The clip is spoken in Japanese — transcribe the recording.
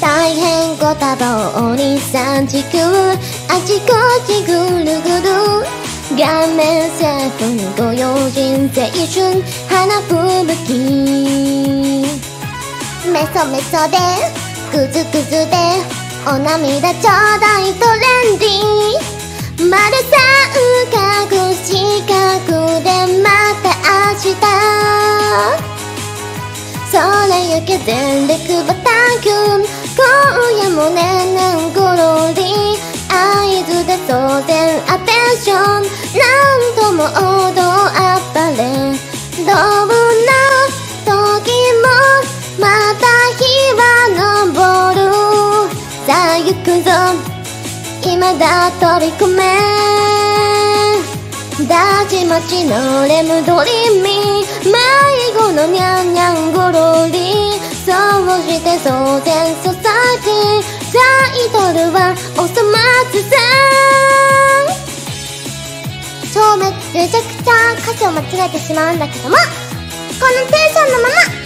大変ご多忙に三軸あちこちぐるぐる顔面セットにご用心青春花吹雪メソメソでグズグズでお涙ちょうだいトレンディ丸三角四角でまた明日それゆけ全力バタンキュン今夜もねんねんごろり合図で当然アテンションなんとも王道あっぱれどんな時もまた日は昇る。さあ行くぞ。今だ飛び込め。ダちまちのレムドリーミ。ー迷子のニャンニャンはおそ松さん。そうめめちゃくちゃ歌詞を間違えてしまうんだけどもこのテンションのまま